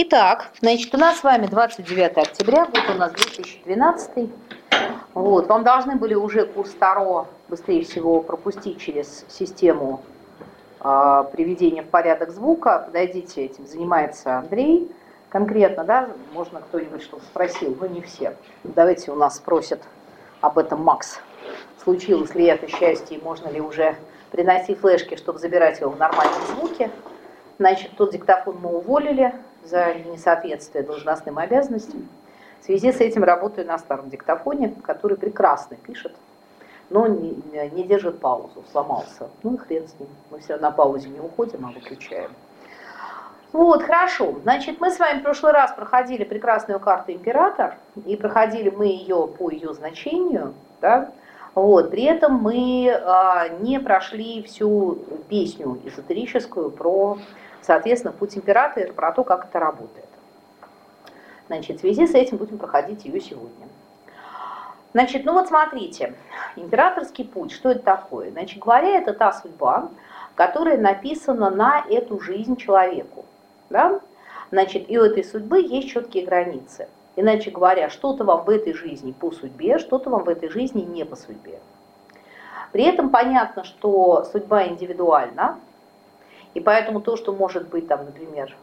Итак, значит, у нас с вами 29 октября, год у нас 2012. Вот, вам должны были уже курс Таро быстрее всего пропустить через систему э, приведения в порядок звука. Подойдите, этим занимается Андрей конкретно, да, можно кто-нибудь что спросил, но не все. Давайте у нас спросят об этом Макс. Случилось ли это счастье, и можно ли уже приносить флешки, чтобы забирать его в нормальном звуке. Значит, тот диктофон мы уволили за несоответствие должностным обязанностям. В связи с этим работаю на старом диктофоне, который прекрасно пишет, но не, не держит паузу, сломался. Ну и хрен с ним. Мы все на паузе не уходим, а выключаем. Вот, хорошо. Значит, мы с вами в прошлый раз проходили прекрасную карту Император, и проходили мы ее по ее значению, да, вот, при этом мы а, не прошли всю песню эзотерическую про, соответственно, путь императора, про то, как это работает. Значит, в связи с этим будем проходить ее сегодня. Значит, ну вот смотрите, императорский путь, что это такое? Значит, говоря, это та судьба, которая написана на эту жизнь человеку. Да? Значит, и у этой судьбы есть четкие границы. Иначе говоря, что-то вам в этой жизни по судьбе, что-то вам в этой жизни не по судьбе. При этом понятно, что судьба индивидуальна, и поэтому то, что может быть, там, например,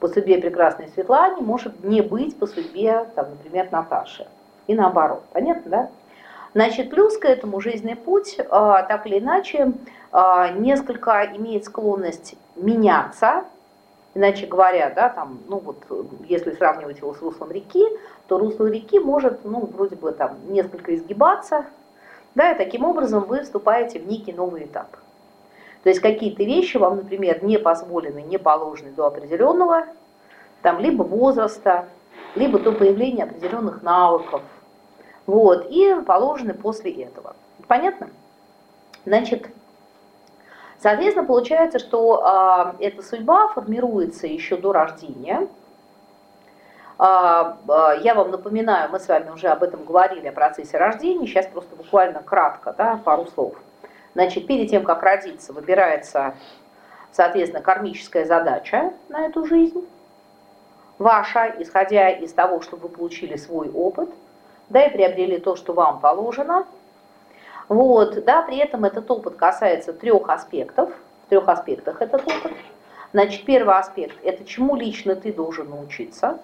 по судьбе прекрасной Светлане, может не быть по судьбе, там, например, Наташи. И наоборот. Понятно, да? Значит, плюс к этому жизненный путь, а, так или иначе, а, несколько имеет склонность меняться, Иначе говоря, да, там, ну вот, если сравнивать его с руслом реки, то русло реки может, ну, вроде бы там несколько изгибаться, да, и таким образом вы вступаете в некий новый этап. То есть какие-то вещи вам, например, не позволены, не положены до определенного, там, либо возраста, либо до появления определенных навыков, вот, и положены после этого. Понятно? Значит, Соответственно, получается, что а, эта судьба формируется еще до рождения. А, а, я вам напоминаю, мы с вами уже об этом говорили, о процессе рождения, сейчас просто буквально кратко, да, пару слов. Значит, перед тем, как родиться, выбирается, соответственно, кармическая задача на эту жизнь, ваша, исходя из того, что вы получили свой опыт, да, и приобрели то, что вам положено – вот, да, при этом этот опыт касается трех аспектов, в трех аспектах этот опыт. Значит, первый аспект – это чему лично ты должен научиться,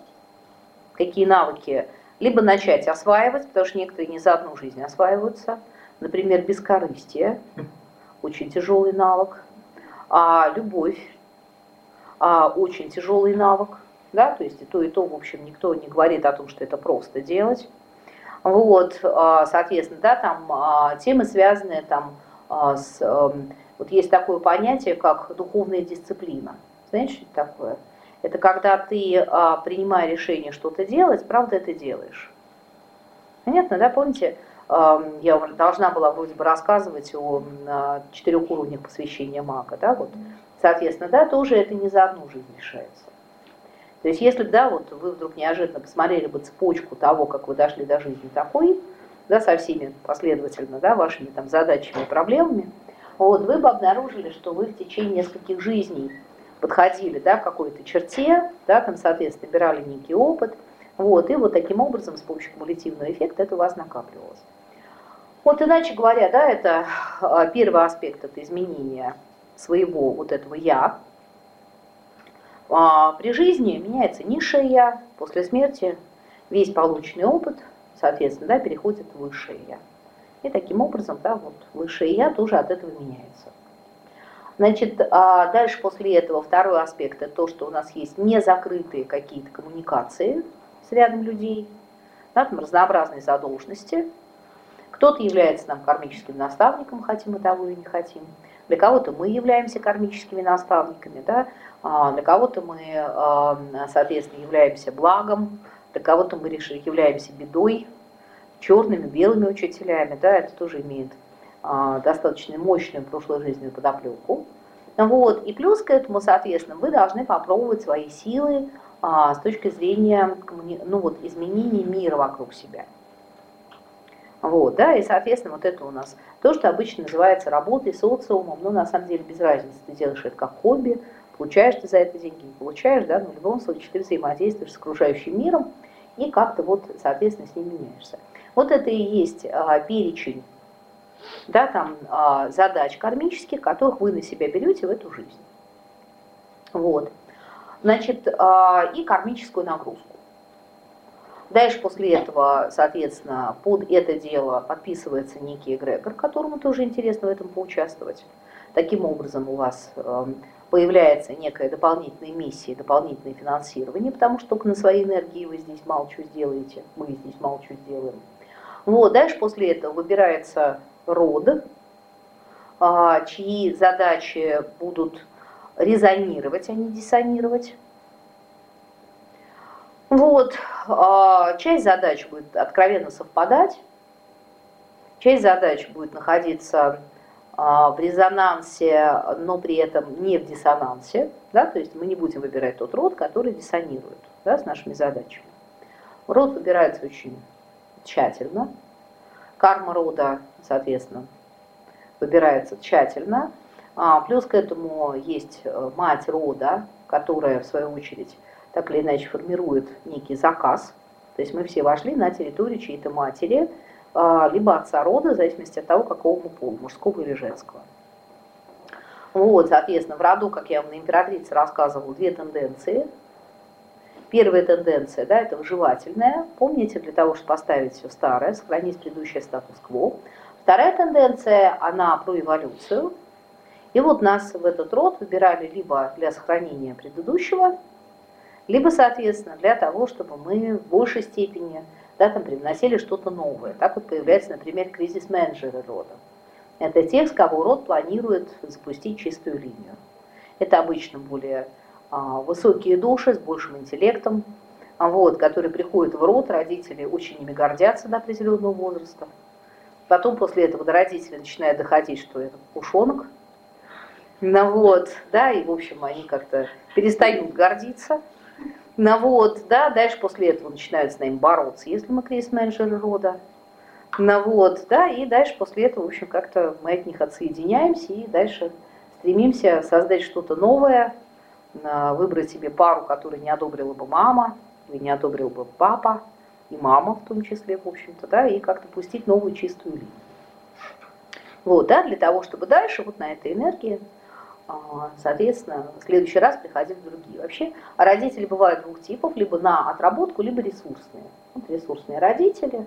какие навыки, либо начать осваивать, потому что некоторые не за одну жизнь осваиваются, например, бескорыстие, очень тяжелый навык, а любовь, а очень тяжелый навык, да, то есть и то, и то, в общем, никто не говорит о том, что это просто делать. Вот, а, соответственно, да, там а, темы, связанные там а, с... Эм, вот есть такое понятие, как духовная дисциплина. Знаете, что это такое? Это когда ты, принимая решение что-то делать, правда это делаешь. Понятно, да? Помните, я должна была вроде бы рассказывать о четырех уровнях посвящения мага, да, вот, соответственно, да, тоже это не за одну жизнь решается. То есть если да, вот вы вдруг неожиданно посмотрели бы цепочку того, как вы дошли до жизни такой, да, со всеми последовательно, да, вашими там задачами и проблемами, вот, вы бы обнаружили, что вы в течение нескольких жизней подходили, да, к какой-то черте, да, там, соответственно, набирали некий опыт, вот, и вот таким образом, с помощью кумулятивного эффекта, это у вас накапливалось. Вот иначе говоря, да, это а, первый аспект, это изменение своего вот этого «я», а при жизни меняется низшее «я», после смерти весь полученный опыт, соответственно, да, переходит в высшее «я». И таким образом, да, вот высшее «я» тоже от этого меняется. Значит, а дальше после этого второй аспект – это то, что у нас есть незакрытые какие-то коммуникации с рядом людей, да, там разнообразные задолженности. Кто-то является нам кармическим наставником, хотим мы того или не хотим. Для кого-то мы являемся кармическими наставниками, да, а, для кого-то мы, а, соответственно, являемся благом, для кого-то мы являемся бедой, черными, белыми учителями, да, это тоже имеет а, достаточно мощную прошлую жизненную подоплеку. Вот. И плюс к этому, соответственно, вы должны попробовать свои силы с точки зрения ну, вот, изменения мира вокруг себя. Вот, да, и, соответственно, вот это у нас то, что обычно называется работой, социумом, но на самом деле без разницы, ты делаешь это как хобби, Получаешь ты за это деньги, не получаешь, да, но в любом случае ты взаимодействуешь с окружающим миром и как-то вот, соответственно, с ним меняешься. Вот это и есть а, перечень да, там, а, задач кармических, которых вы на себя берете в эту жизнь. Вот. Значит, а, и кармическую нагрузку. Дальше после этого, соответственно, под это дело подписывается некий эгрегор, которому тоже интересно в этом поучаствовать. Таким образом у вас эм, появляется некая дополнительная миссия, дополнительное финансирование, потому что только на своей энергии вы здесь мало что сделаете, мы здесь мало что сделаем. Вот, дальше после этого выбирается род, а, чьи задачи будут резонировать, а не диссонировать. Вот, а, часть задач будет откровенно совпадать, часть задач будет находиться а, в резонансе, но при этом не в диссонансе, да, то есть мы не будем выбирать тот род, который диссонирует да, с нашими задачами. Род выбирается очень тщательно, карма рода, соответственно, выбирается тщательно, а, плюс к этому есть э, мать рода, которая, в свою очередь, так или иначе формирует некий заказ. То есть мы все вошли на территорию чьей-то матери, а, либо отца рода, в зависимости от того, какого мы пола, мужского или женского. Вот, соответственно, в роду, как я вам на императрице рассказывала, две тенденции. Первая тенденция, да, это выживательная. Помните, для того, чтобы поставить все старое, сохранить предыдущий статус-кво. Вторая тенденция, она про эволюцию. И вот нас в этот род выбирали либо для сохранения предыдущего, либо, соответственно, для того, чтобы мы в большей степени да, там, привносили что-то новое. Так вот появляется, например, кризис-менеджеры рода. Это те, с кого род планирует запустить чистую линию. Это обычно более а, высокие души с большим интеллектом, а, вот, которые приходят в род, родители очень ими гордятся до определенного возраста. Потом после этого до родителей начинает доходить, что это пушонок. Ну вот, да, и в общем они как-то перестают гордиться. Ну вот, да, дальше после этого начинают с нами бороться, если мы кризис-менеджеры рода. Ну вот, да, и дальше после этого, в общем, как-то мы от них отсоединяемся и дальше стремимся создать что-то новое, выбрать себе пару, которую не одобрила бы мама, или не одобрил бы папа, и мама в том числе, в общем-то, да, и как-то пустить новую чистую линию. Вот, да, для того, чтобы дальше вот на этой энергии соответственно, в следующий раз приходили другие. Вообще родители бывают двух типов, либо на отработку, либо ресурсные. Вот ресурсные родители,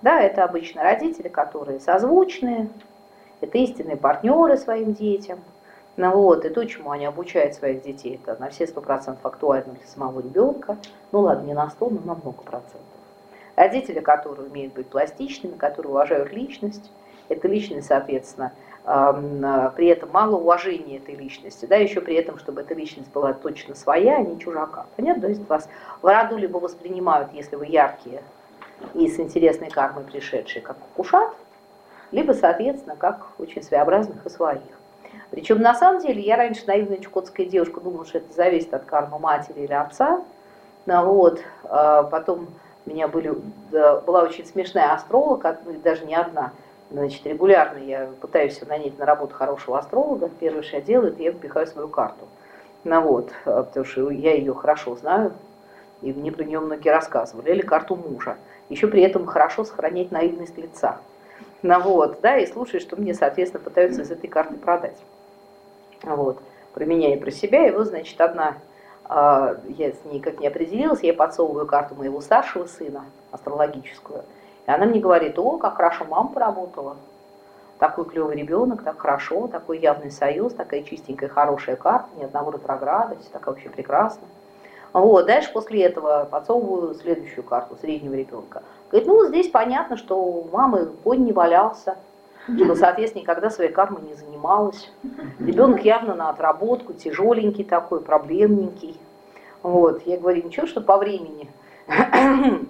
да, это обычно родители, которые созвучные, это истинные партнеры своим детям. Ну вот, и то, чему они обучают своих детей, это на все сто процентов актуально для самого ребенка. Ну ладно, не на сто, но на много процентов. Родители, которые умеют быть пластичными, которые уважают личность, это личность, соответственно, при этом мало уважения этой личности, да, еще при этом, чтобы эта личность была точно своя, а не чужака. Понятно? То есть вас в роду либо воспринимают, если вы яркие и с интересной кармой пришедшие, как кушат, либо, соответственно, как очень своеобразных и своих. Причем, на самом деле, я раньше наивная чукотская девушка думала, что это зависит от кармы матери или отца. Ну, вот, а потом у меня были, была очень смешная астролог, даже не одна, Значит, регулярно я пытаюсь нанять на работу хорошего астролога. Первое, что я делаю, это я впихаю свою карту. Ну вот, а, потому что я ее хорошо знаю, и мне про нее многие рассказывали. Или карту мужа. Еще при этом хорошо сохранять наивность лица. Ну вот, да, и слушать, что мне, соответственно, пытаются из этой карты продать. Вот, про меня и про себя. И вот, значит, одна, а, я с ней как не определилась, я подсовываю карту моего старшего сына, астрологическую, и она мне говорит, о, как хорошо мама поработала. Такой клевый ребенок, так хорошо, такой явный союз, такая чистенькая, хорошая карта, ни одного ретрограда, все так вообще прекрасно. Вот, дальше после этого подсовываю следующую карту среднего ребенка. Говорит, ну здесь понятно, что у мамы конь не валялся, что, соответственно, никогда своей кармой не занималась. Ребенок явно на отработку, тяжеленький такой, проблемненький. Вот, я говорю, ничего, что по времени,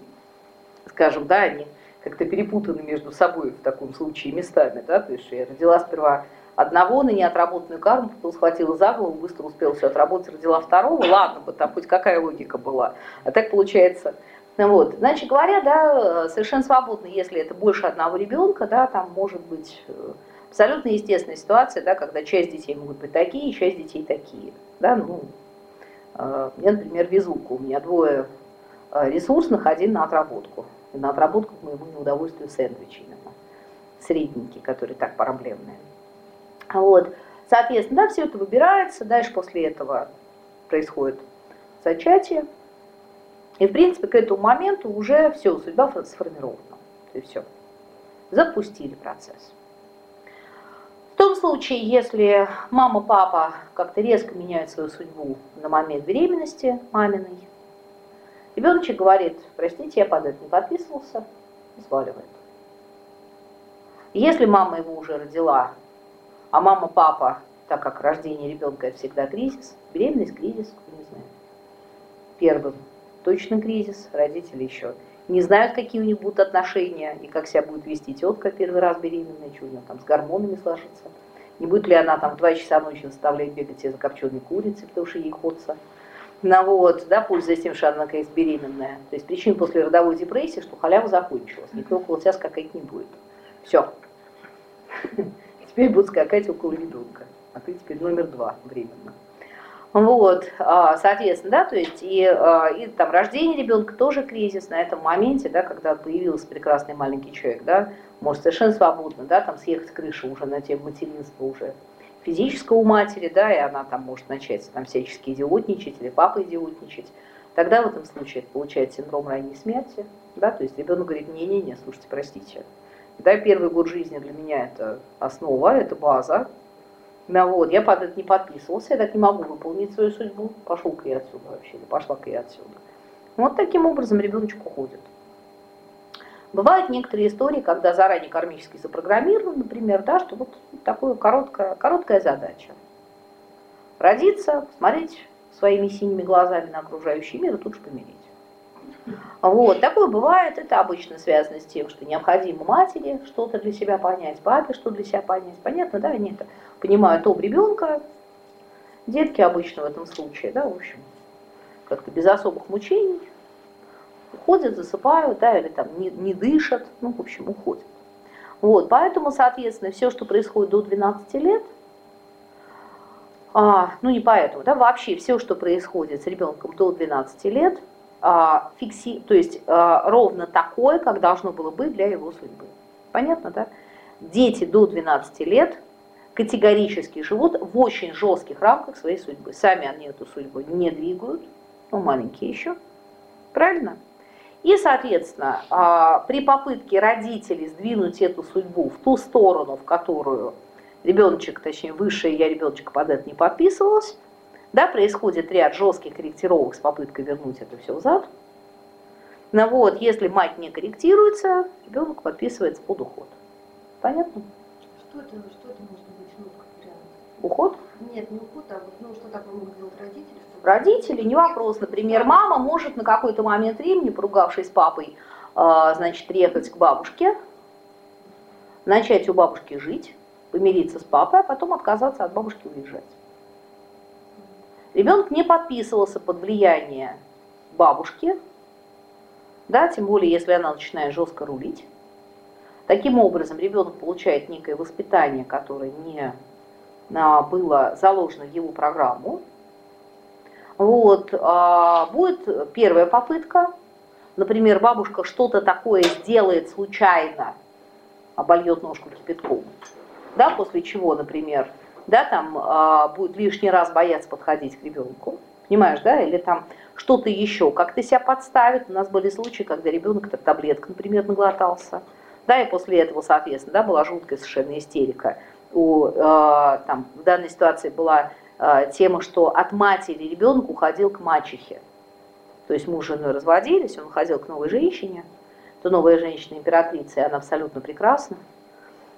скажем, да, они как-то перепутаны между собой в таком случае местами, да, то есть я родила сперва одного на неотработанную карму, потом схватила за голову, быстро успела все отработать, родила второго, ладно бы, там хоть какая логика была, а так получается, вот, значит говоря, да, совершенно свободно, если это больше одного ребенка, да, там может быть Абсолютно естественная ситуация, да, когда часть детей могут быть такие, часть детей такие. Да, ну, э, я, например, везука, у меня двое э, ресурсных, один на отработку. На отработку к моему неудовольствию сэндвичи именно, средненькие, которые так проблемные. Вот. Соответственно, да, все это выбирается, дальше после этого происходит зачатие. И, в принципе, к этому моменту уже все, судьба сформирована. И все. Запустили процесс. В том случае, если мама, папа как-то резко меняют свою судьбу на момент беременности маминой, ребеночек говорит, простите, я под это не подписывался, и сваливает. Если мама его уже родила, а мама, папа, так как рождение ребенка это всегда кризис, беременность, кризис, не знаю, первым точно кризис, родители еще не знают, какие у них будут отношения и как себя будет вести тетка первый раз беременная, что у нее там с гормонами сложится. Не будет ли она там в 2 часа ночи заставлять бегать за копченой курицей, потому что ей хочется. Ну вот, да, пользуясь тем, что она, наконец, беременная. То есть причин после родовой депрессии, что халява закончилась. Никто около тебя скакать не будет. Все. Теперь будут скакать около ребенка. А ты теперь номер два временно. Вот, а, соответственно, да, то есть и, а, и там рождение ребенка тоже кризис на этом моменте, да, когда появился прекрасный маленький человек, да, может совершенно свободно, да, там съехать с крыши уже на тему материнства уже физического у матери, да, и она там может начать там всячески идиотничать или папа идиотничать. Тогда в этом случае это получается синдром ранней смерти, да, то есть ребенок говорит, не-не-не, слушайте, простите, да, первый год жизни для меня это основа, это база, да, вот, я под это не подписывался, я так не могу выполнить свою судьбу. Пошел-ка я отсюда вообще, пошла-ка я отсюда. Вот таким образом ребеночек уходит. Бывают некоторые истории, когда заранее кармически запрограммирован, например, да, что вот такая короткая, короткая задача. Родиться, посмотреть своими синими глазами на окружающий мир и тут же помереть. Вот, такое бывает, это обычно связано с тем, что необходимо матери что-то для себя понять, папе что для себя понять. Понятно, да, они это понимают об ребенка, детки обычно в этом случае, да, в общем, как-то без особых мучений, уходят, засыпают, да, или там не, не дышат, ну, в общем, уходят. Вот, поэтому, соответственно, все, что происходит до 12 лет, а, ну не поэтому, да, вообще все, что происходит с ребенком до 12 лет – а, фикси, то есть а, ровно такое, как должно было быть для его судьбы. Понятно, да? Дети до 12 лет категорически живут в очень жестких рамках своей судьбы. Сами они эту судьбу не двигают, ну маленькие еще, правильно? И, соответственно, а, при попытке родителей сдвинуть эту судьбу в ту сторону, в которую ребеночек, точнее высшее я ребеночек под это не подписывалась, да, происходит ряд жестких корректировок с попыткой вернуть это все взад. Но ну вот, если мать не корректируется, ребенок подписывается под уход. Понятно? Что это, что это может быть, ну, как вариант? Уход? Нет, не уход, а вот, ну, что такое могут делать родители? Родители, не вопрос. Например, мама может на какой-то момент времени, поругавшись с папой, а, значит, приехать к бабушке, начать у бабушки жить, помириться с папой, а потом отказаться от бабушки уезжать. Ребенок не подписывался под влияние бабушки, да, тем более, если она начинает жестко рулить. Таким образом, ребенок получает некое воспитание, которое не а, было заложено в его программу. Вот, а, будет первая попытка, например, бабушка что-то такое сделает случайно, обольет ножку кипятком, да, после чего, например, да, там а, будет лишний раз бояться подходить к ребенку, понимаешь, да, или там что-то еще, как-то себя подставит. У нас были случаи, когда ребенок так таблеток, например, наглотался, да, и после этого, соответственно, да, была жуткая совершенно истерика. У, э, там, в данной ситуации была тема, что от матери ребенок уходил к мачехе. То есть муж с женой разводились, он уходил к новой женщине, то новая женщина императрица, и она абсолютно прекрасна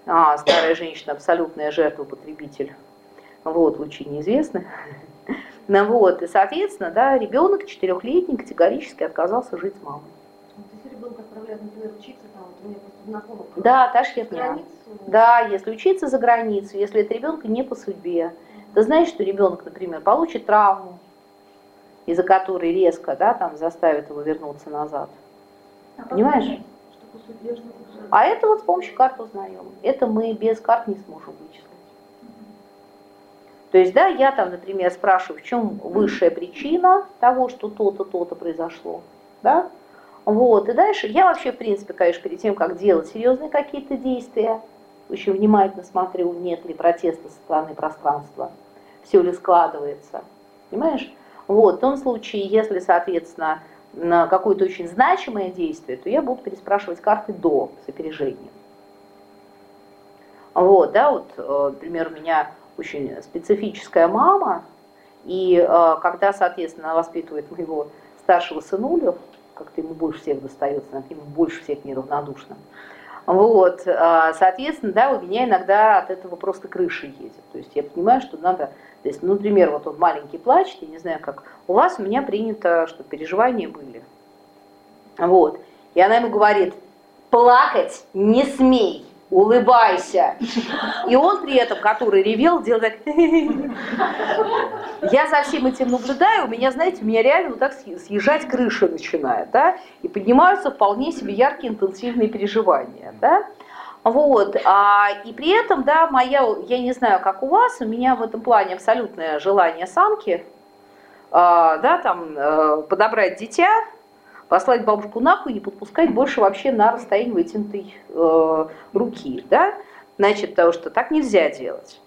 а старая женщина абсолютная жертва, потребитель, вот, лучи неизвестны. Ну вот, и, соответственно, да, ребенок четырехлетний категорически отказался жить с мамой. Если ребенка отправляют, например, учиться, там, вот у меня просто знакомых... Да, та херня. Да, если учиться за границу, если это ребенка не по судьбе, ты знаешь, что ребенок, например, получит травму, из-за которой резко, да, там заставит его вернуться назад. А Понимаешь? А это вот с помощью карт узнаем. Это мы без карт не сможем вычислить. То есть, да, я там, например, спрашиваю, в чем высшая причина того, что то-то, то-то произошло, да, вот, и дальше я вообще, в принципе, конечно, перед тем, как делать серьезные какие-то действия, очень внимательно смотрю, нет ли протеста со стороны пространства, все ли складывается, понимаешь? Вот, в том случае, если, соответственно, на какое-то очень значимое действие, то я буду переспрашивать карты до, с. Вот, да, вот, э, например, у меня очень специфическая мама, и э, когда, соответственно, она воспитывает моего старшего сынулю, как-то ему больше всех достается, она к нему больше всех неравнодушна. Вот, э, соответственно, да, у меня иногда от этого просто крыша едет. То есть я понимаю, что надо, то есть, ну, например, вот он маленький плачет, я не знаю, как у вас, у меня принято, что переживания были. Вот, и она ему говорит, плакать не смей улыбайся. И он при этом, который ревел, делал так... Я за всем этим наблюдаю, у меня, знаете, у меня реально вот так съезжать крыша начинает, да, и поднимаются вполне себе яркие интенсивные переживания, да. Вот, а, и при этом, да, моя, я не знаю, как у вас, у меня в этом плане абсолютное желание самки, а, да, там, а, подобрать дитя, послать бабушку нахуй и не подпускать больше вообще на расстояние вытянутой э, руки, да, значит, потому что так нельзя делать,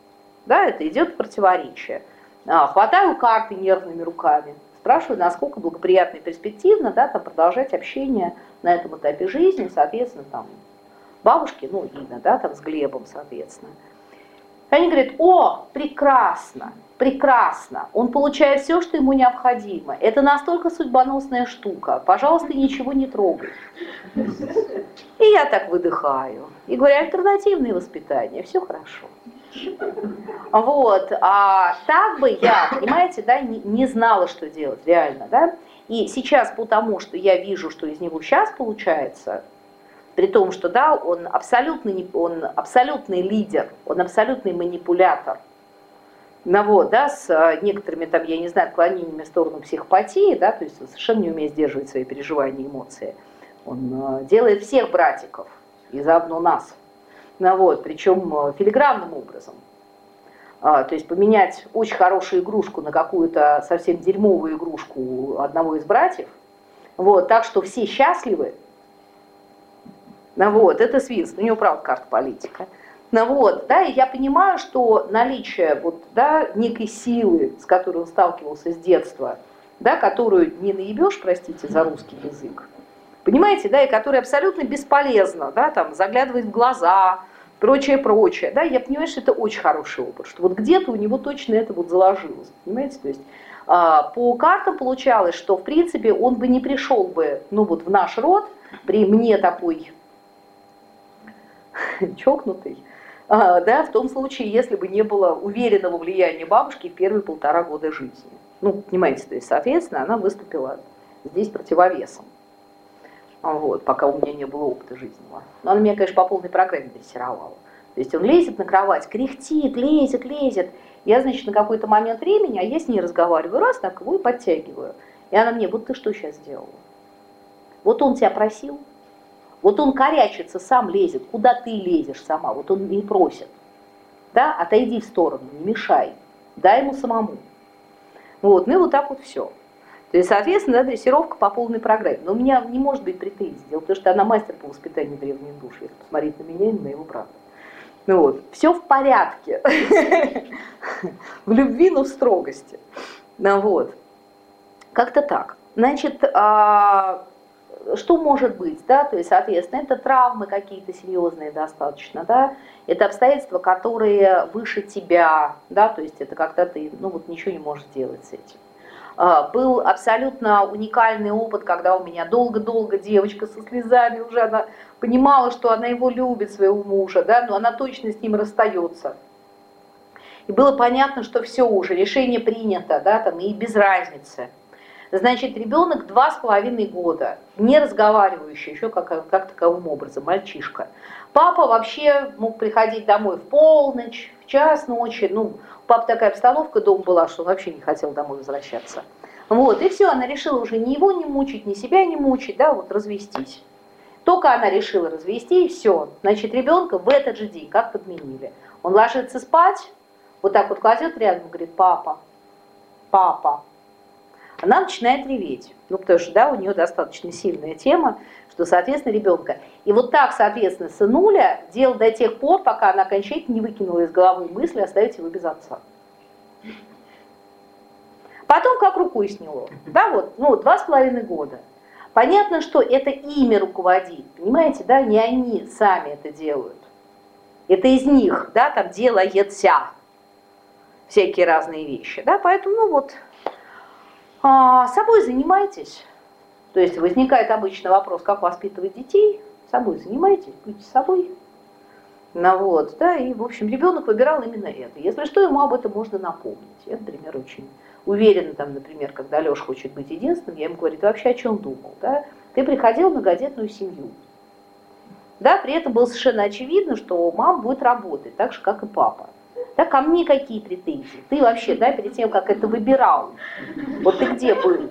да, это идет противоречие. А, хватаю карты нервными руками, спрашиваю, насколько благоприятно и перспективно, да, там продолжать общение на этом этапе жизни, соответственно, там, бабушки, ну, видно, да, там, с Глебом, соответственно. Они говорят, о, прекрасно, прекрасно, он получает все, что ему необходимо. Это настолько судьбоносная штука, пожалуйста, ничего не трогай. И я так выдыхаю. И говорю, альтернативное воспитание, все хорошо. Вот, а так бы я, понимаете, да, не, знала, что делать, реально, да. И сейчас потому, что я вижу, что из него сейчас получается, при том, что, да, он абсолютный, он абсолютный лидер, он абсолютный манипулятор, ну вот, да, с а, некоторыми там, я не знаю, отклонениями в сторону психопатии, да, то есть он совершенно не умеет сдерживать свои переживания и эмоции. Он э, делает всех братиков и заодно нас. Ну вот, причем э, филигранным образом. А, то есть поменять очень хорошую игрушку на какую-то совсем дерьмовую игрушку одного из братьев, вот, так что все счастливы, ну вот, это свинство, у него правда карта политика. Ну вот, да, и я понимаю, что наличие вот, да, некой силы, с которой он сталкивался с детства, да, которую не наебешь, простите за русский язык, понимаете, да, и которая абсолютно бесполезна, да, там, заглядывать в глаза, прочее, прочее, да, я понимаю, что это очень хороший опыт, что вот где-то у него точно это вот заложилось, понимаете, то есть а, по картам получалось, что в принципе он бы не пришел бы, ну вот в наш род, при мне такой чокнутый, а, да, в том случае, если бы не было уверенного влияния бабушки в первые полтора года жизни. Ну, понимаете, то есть, соответственно, она выступила здесь противовесом. Вот, пока у меня не было опыта жизненного. Но она меня, конечно, по полной программе дрессировала. То есть он лезет на кровать, кряхтит, лезет, лезет. Я, значит, на какой-то момент времени, а я с ней разговариваю, раз так его и подтягиваю. И она мне, вот ты что сейчас сделала? Вот он тебя просил, вот он корячится, сам лезет, куда ты лезешь сама, вот он не просит. Да, отойди в сторону, не мешай, дай ему самому. Вот, ну и вот так вот все. То есть, соответственно, да, дрессировка по полной программе. Но у меня не может быть претензий, дело в том, что она мастер по воспитанию древних душ, если посмотреть на меня и на его брата. Ну вот, все в порядке. В любви, но в строгости. Ну вот. Как-то так. Значит, а, что может быть, да, то есть, соответственно, это травмы какие-то серьезные достаточно, да, это обстоятельства, которые выше тебя, да, то есть это когда ты, ну вот ничего не можешь сделать с этим. А, был абсолютно уникальный опыт, когда у меня долго-долго девочка со слезами уже, она понимала, что она его любит, своего мужа, да, но она точно с ним расстается. И было понятно, что все уже, решение принято, да, там, и без разницы. Значит, ребенок два с половиной года, не разговаривающий еще как, как таковым образом, мальчишка. Папа вообще мог приходить домой в полночь, в час ночи. Ну, у папы такая обстановка дома была, что он вообще не хотел домой возвращаться. Вот, и все, она решила уже ни его не мучить, ни себя не мучить, да, вот развестись. Только она решила развести, и все. Значит, ребенка в этот же день как подменили. Он ложится спать, вот так вот кладет рядом, говорит, папа, папа. Она начинает реветь. Ну, потому что, да, у нее достаточно сильная тема, что, соответственно, ребенка. И вот так, соответственно, сынуля делал до тех пор, пока она окончательно не выкинула из головы мысли оставить его без отца. Потом как рукой сняло. Да, вот, ну, два с половиной года. Понятно, что это имя руководит, понимаете, да, не они сами это делают. Это из них, да, там делается всякие разные вещи, да, поэтому, ну вот, а, собой занимайтесь. То есть возникает обычно вопрос, как воспитывать детей, собой занимайтесь, будьте собой. Ну вот, да, и, в общем, ребенок выбирал именно это. Если что, ему об этом можно напомнить. Я, например, очень уверена, там, например, когда Леша хочет быть единственным, я ему говорю, ты вообще о чем думал, да? Ты приходил в многодетную семью. Да, при этом было совершенно очевидно, что мама будет работать, так же, как и папа. Да, ко мне какие претензии? Ты вообще, да, перед тем, как это выбирал, вот ты где был?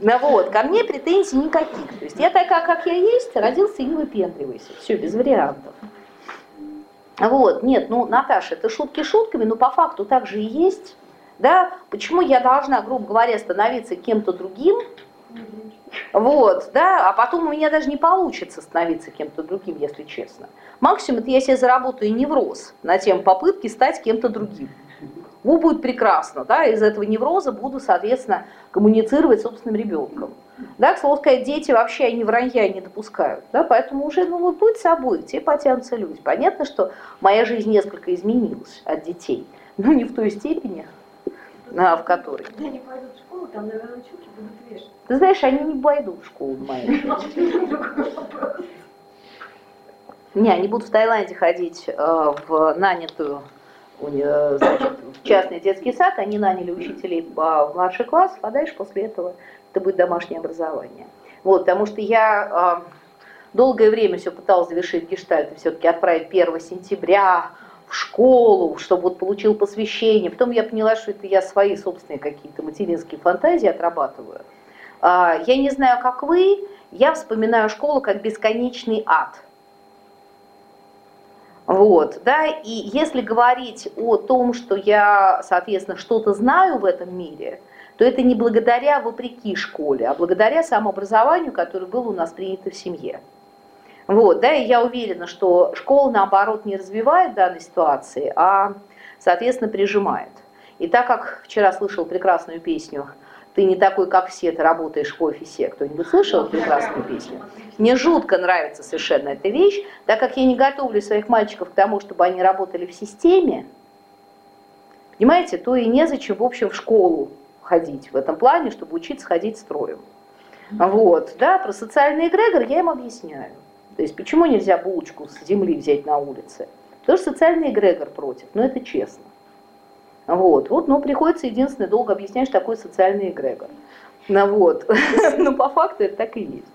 Ну вот, ко мне претензий никаких. То есть я такая, как я есть, родился и не выпендривайся. Все, без вариантов. Вот, нет, ну, Наташа, это шутки шутками, но по факту так же и есть. Да? Почему я должна, грубо говоря, становиться кем-то другим, вот, да, а потом у меня даже не получится становиться кем-то другим, если честно. Максимум это я себе заработаю невроз на тему попытки стать кем-то другим. Ну, будет прекрасно, да, из этого невроза буду, соответственно, коммуницировать с собственным ребенком. Да, к слову сказать, дети вообще они вранья не допускают, да, поэтому уже, ну, вот будь собой, тебе потянутся люди. Понятно, что моя жизнь несколько изменилась от детей, но не в той степени, а, в которой. Когда они пойдут в школу, там, наверное, чуки будут вешать. Ты знаешь, они не пойдут в школу мои. Не, они будут в Таиланде ходить э, в нанятую, э, значит, в частный детский сад, они наняли учителей в младший класс, а дальше после этого это будет домашнее образование. Вот, потому что я э, долгое время все пыталась завершить гештальт и все-таки отправить 1 сентября в школу, чтобы вот получил посвящение. Потом я поняла, что это я свои собственные какие-то материнские фантазии отрабатываю. А, я не знаю, как вы, я вспоминаю школу как бесконечный ад. Вот, да, и если говорить о том, что я, соответственно, что-то знаю в этом мире, то это не благодаря вопреки школе, а благодаря самообразованию, которое было у нас принято в семье. Вот, да, и я уверена, что школа, наоборот, не развивает данной ситуации, а, соответственно, прижимает. И так как вчера слышал прекрасную песню «Ты не такой, как все, ты работаешь в офисе», кто-нибудь слышал прекрасную песню? Мне жутко нравится совершенно эта вещь, так как я не готовлю своих мальчиков к тому, чтобы они работали в системе, понимаете, то и незачем, в общем, в школу ходить в этом плане, чтобы учиться ходить строем. Вот, да, про социальный эгрегор я им объясняю. То есть почему нельзя булочку с земли взять на улице? Потому что социальный эгрегор против, но это честно. Вот, вот, ну, приходится единственное долго объяснять, что такое социальный эгрегор. Ну, вот, но по факту это так и есть.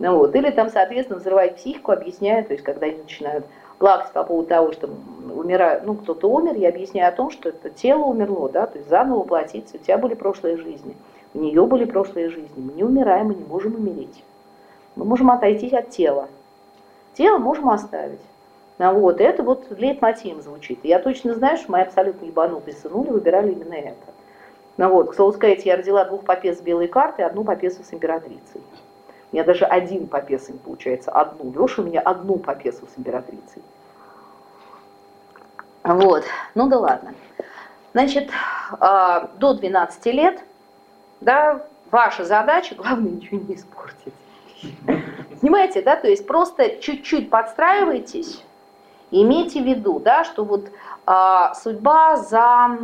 Ну, вот, или там, соответственно, взрывать психику, объясняя, то есть когда они начинают плакать по поводу того, что умирают, ну, кто-то умер, я объясняю о том, что это тело умерло, да, то есть заново платиться, у тебя были прошлые жизни, у нее были прошлые жизни, мы не умираем, мы не можем умереть. Мы можем отойти от тела, Тело можем оставить. А вот, это вот лейтмотивом звучит. я точно знаю, что мои абсолютно ебанутые сынули выбирали именно это. Ну вот, к слову сказать, я родила двух попес белой карты, одну попесу с императрицей. У меня даже один попес получается, одну. Леша у меня одну попесу с императрицей. Вот, ну да ладно. Значит, а, до 12 лет, да, ваша задача, главное, ничего не испортить. Понимаете, да, то есть просто чуть-чуть подстраивайтесь, имейте в виду, да, что вот а, судьба за,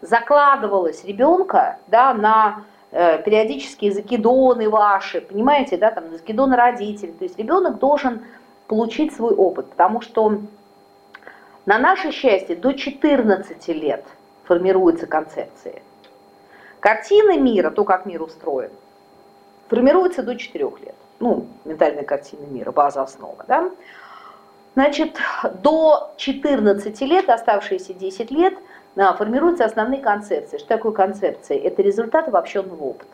закладывалась ребенка, да, на э, периодические закидоны ваши, понимаете, да, там, закидоны родителей, то есть ребенок должен получить свой опыт, потому что на наше счастье до 14 лет формируются концепции. Картина мира, то, как мир устроен, формируется до 4 лет. Ну, ментальная картина мира, база, основа, да, значит, до 14 лет, оставшиеся 10 лет, формируются основные концепции. Что такое концепция? Это результат обобщенного опыта.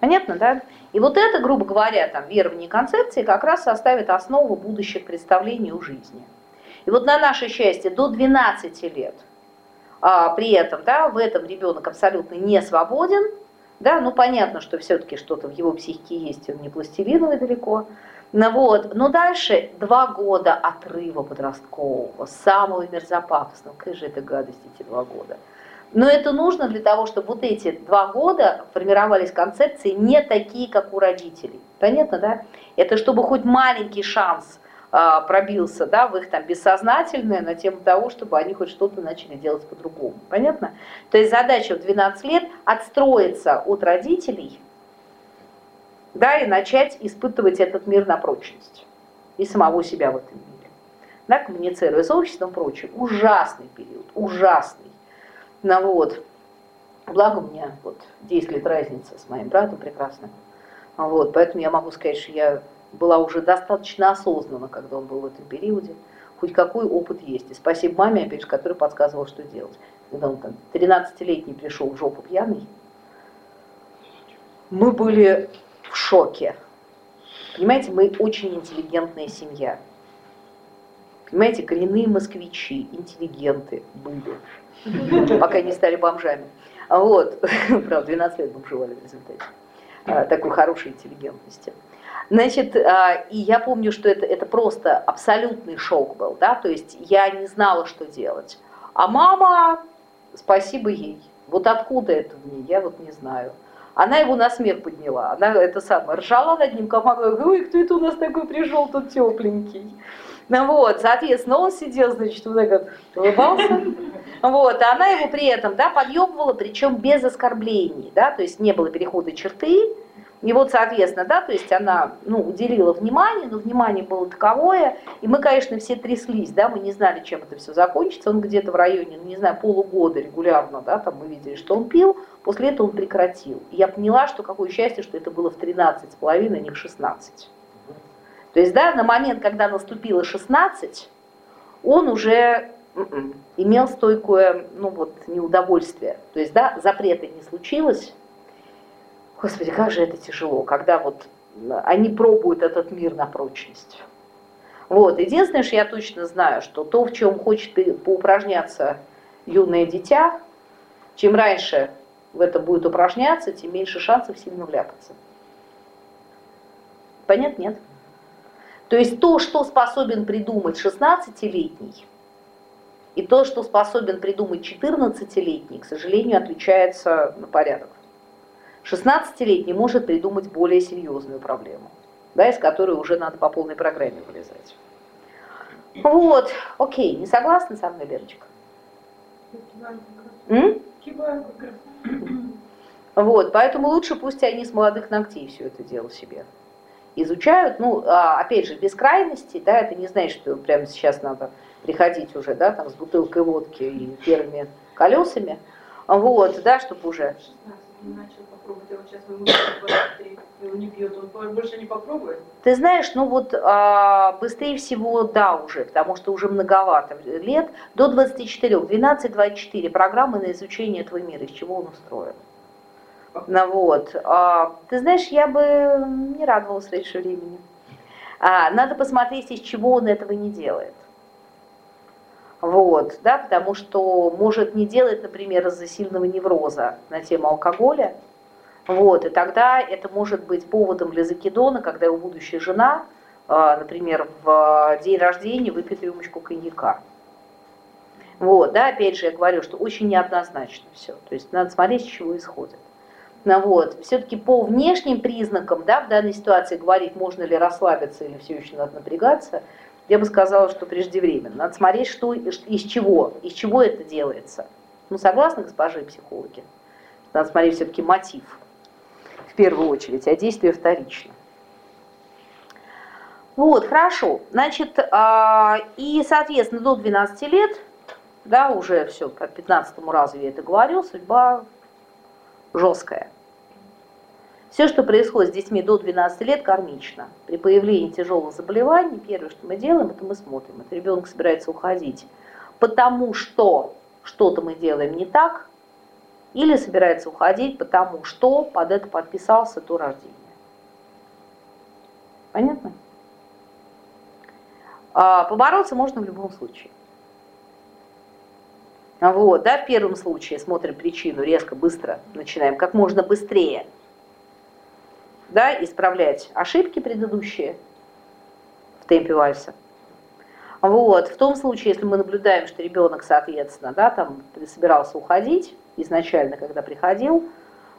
Понятно, да? И вот это, грубо говоря, там, верование концепции как раз составит основу будущих представлений о жизни. И вот на наше счастье до 12 лет а, при этом да, в этом ребенок абсолютно не свободен, да, ну понятно, что все-таки что-то в его психике есть, он не пластилиновый далеко, ну вот, но дальше два года отрыва подросткового, самого мерзопакостного, какая же это гадость эти два года. Но это нужно для того, чтобы вот эти два года формировались концепции не такие, как у родителей. Понятно, да? Это чтобы хоть маленький шанс пробился да, в их там бессознательное на тему того, чтобы они хоть что-то начали делать по-другому. Понятно? То есть задача в 12 лет отстроиться от родителей да, и начать испытывать этот мир на прочность и самого себя в этом мире. Да, коммуницируя с обществом и прочее. Ужасный период, ужасный. Ну вот. Благо у меня вот 10 лет разница с моим братом прекрасным. Вот, поэтому я могу сказать, что я была уже достаточно осознанна, когда он был в этом периоде. Хоть какой опыт есть. И спасибо маме, опять же, которая подсказывала, что делать. Когда он там 13-летний пришел в жопу пьяный, мы были в шоке. Понимаете, мы очень интеллигентная семья. Понимаете, коренные москвичи, интеллигенты были, пока не стали бомжами. Вот, правда, 12 лет бомжевали в результате а, такой хорошей интеллигентности. Значит, а, и я помню, что это, это просто абсолютный шок был, да, то есть я не знала, что делать. А мама, спасибо ей, вот откуда это в ней, я вот не знаю. Она его на смех подняла, она это самое, ржала над ним, команда, ой, кто это у нас такой пришел тут тепленький. Ну вот, соответственно, он сидел, значит, вот так вот улыбался. Вот, а она его при этом, да, подъебывала, причем без оскорблений, да, то есть не было перехода черты, и вот, соответственно, да, то есть она, ну, уделила внимание, но внимание было таковое, и мы, конечно, все тряслись, да, мы не знали, чем это все закончится, он где-то в районе, ну, не знаю, полугода регулярно, да, там мы видели, что он пил, после этого он прекратил. И я поняла, что какое счастье, что это было в 13 с половиной, а не в 16. То есть, да, на момент, когда наступило 16, он уже м-м, имел стойкое, ну вот, неудовольствие. То есть, да, запрета не случилось, Господи, как же это тяжело, когда вот они пробуют этот мир на прочность. Вот. Единственное, что я точно знаю, что то, в чем хочет поупражняться юное дитя, чем раньше в это будет упражняться, тем меньше шансов сильно вляпаться. Понятно? Нет. То есть то, что способен придумать 16-летний, и то, что способен придумать 14-летний, к сожалению, отличается на порядок. 16-летний может придумать более серьезную проблему, да, из которой уже надо по полной программе вылезать. Вот, окей, не согласны со мной, Леночка? Вот, поэтому лучше пусть они с молодых ногтей все это дело себе изучают. Ну, а, опять же, без крайности, да, это не значит, что прямо сейчас надо приходить уже, да, там с бутылкой водки и первыми колесами, вот, да, чтобы уже... 16 начал попробовать, вот сейчас вы 23, и он не пьет, он больше не попробует? Ты знаешь, ну вот а, быстрее всего да уже, потому что уже многовато лет, до 24, 12-24 программы на изучение этого мира, из чего он устроен. Ну вот, а, ты знаешь, я бы не радовалась раньше времени. А, надо посмотреть, из чего он этого не делает. Вот, да, потому что может не делать, например, из-за сильного невроза на тему алкоголя, вот, и тогда это может быть поводом для закидона, когда его будущая жена, а, например, в день рождения выпьет рюмочку коньяка. Вот, да, опять же, я говорю, что очень неоднозначно все. То есть надо смотреть, с чего исходит. Ну, вот. Все-таки по внешним признакам, да, в данной ситуации говорить, можно ли расслабиться или все еще надо напрягаться, я бы сказала, что преждевременно. Надо смотреть, что, из чего, из чего это делается. Ну, согласны, госпожи психологи? Надо смотреть все-таки мотив первую очередь, а действие вторично. Вот, хорошо. Значит, а, и, соответственно, до 12 лет, да, уже все, по 15 разу я это говорю, судьба жесткая. Все, что происходит с детьми до 12 лет, кармично. При появлении тяжелых заболеваний, первое, что мы делаем, это мы смотрим. Это ребенок собирается уходить, потому что что-то мы делаем не так, или собирается уходить, потому что под это подписался до рождения. Понятно? А, побороться можно в любом случае. Вот, да, в первом случае смотрим причину резко, быстро, начинаем как можно быстрее да, исправлять ошибки предыдущие в темпе вальса. Вот, в том случае, если мы наблюдаем, что ребенок, соответственно, да, там собирался уходить изначально, когда приходил,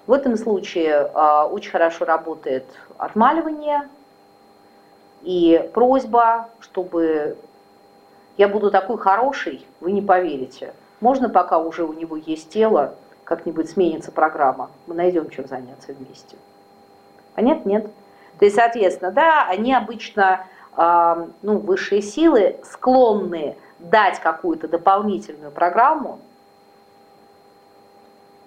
в этом случае э, очень хорошо работает отмаливание и просьба, чтобы я буду такой хороший, вы не поверите. Можно, пока уже у него есть тело, как-нибудь сменится программа, мы найдем чем заняться вместе. Понятно? Нет. То есть, соответственно, да, они обычно, э, ну, высшие силы склонны дать какую-то дополнительную программу,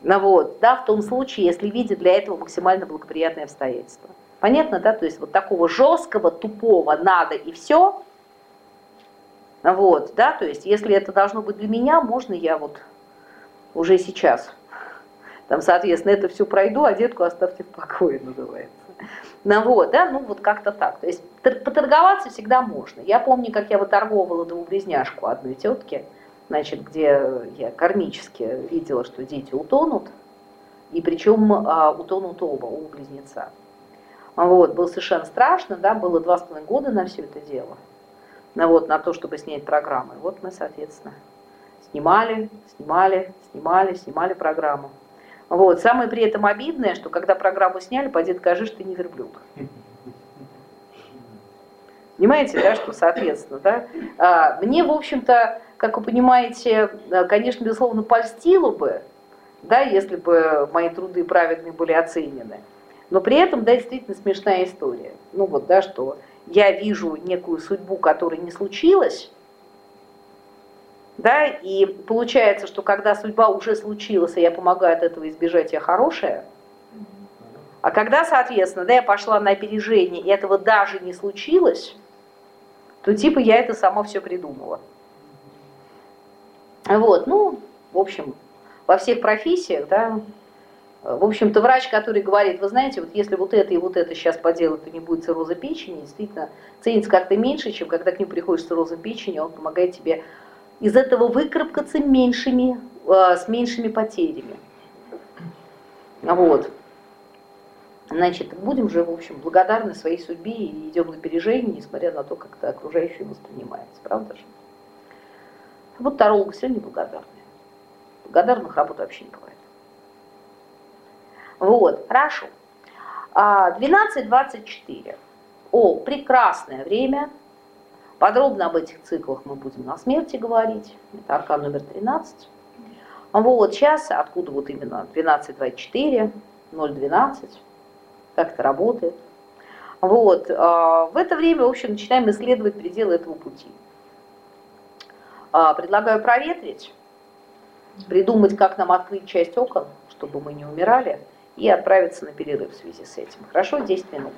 ну вот, да, в том случае, если видят для этого максимально благоприятные обстоятельства. Понятно, да? То есть вот такого жесткого, тупого надо и все. Вот, да, то есть если это должно быть для меня, можно я вот уже сейчас, там, соответственно, это все пройду, а детку оставьте в покое, называется. Ну вот, да, ну вот как-то так. То есть поторговаться всегда можно. Я помню, как я выторговывала двухблизняшку одной тетки, значит, где я кармически видела, что дети утонут, и причем а, утонут оба, у близнеца. Вот, было совершенно страшно, да, было два с половиной года на все это дело, ну, вот, на то, чтобы снять программы. Вот мы, соответственно, снимали, снимали, снимали, снимали программу. Вот. Самое при этом обидное, что когда программу сняли, поди докажи, что ты не верблюд. Понимаете, да, что соответственно, да? А, мне, в общем-то, как вы понимаете, конечно, безусловно, польстило бы, да, если бы мои труды праведные были оценены. Но при этом, да, действительно смешная история. Ну вот, да, что я вижу некую судьбу, которая не случилась, да, и получается, что когда судьба уже случилась, и я помогаю от этого избежать, я хорошая, а когда, соответственно, да, я пошла на опережение, и этого даже не случилось, то типа я это сама все придумала. Вот, ну, в общем, во всех профессиях, да, в общем-то, врач, который говорит, вы знаете, вот если вот это и вот это сейчас поделать, то не будет цирроза печени, действительно ценится как-то меньше, чем когда к нему приходишь с циррозом печени, он помогает тебе из этого выкарабкаться меньшими, э, с меньшими потерями. Вот. Значит, будем же, в общем, благодарны своей судьбе и идем на опережение, несмотря на то, как это окружающее воспринимается. Правда же? Вот тарологи все неблагодарные. Благодарных работы вообще не бывает. Вот, хорошо. 12.24. А, О, прекрасное время. Подробно об этих циклах мы будем на смерти говорить. Это аркан номер 13. Вот, сейчас, откуда вот именно 12.24, 0.12, как это работает. Вот, а, в это время, в общем, начинаем исследовать пределы этого пути. А, предлагаю проветрить, придумать, как нам открыть часть окон, чтобы мы не умирали и отправиться на перерыв в связи с этим. Хорошо, 10 минут.